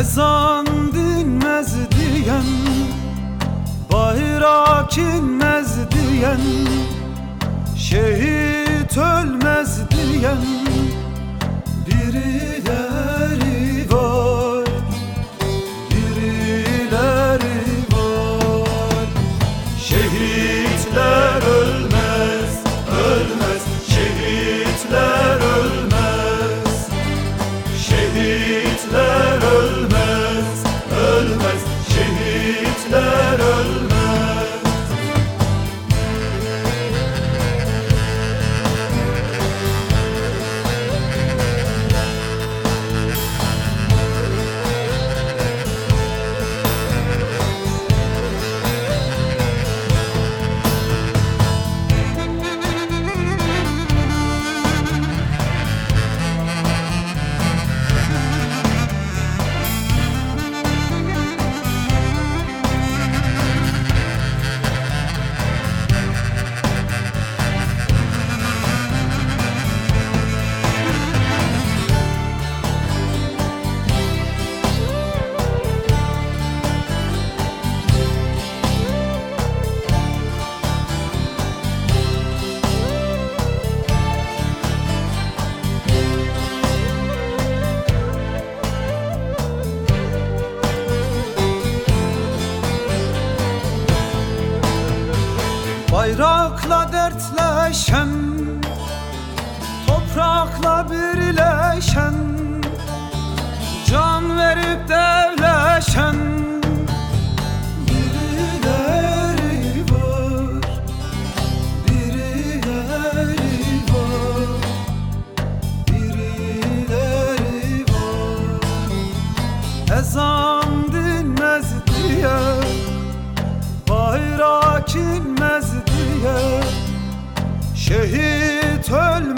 Ezan dinmez diyen Bayrak inmez diyen Şehit ölmez diyen Bayrakla dertleşen Toprakla birleşen Can verip devleşen. Şehit ölmüş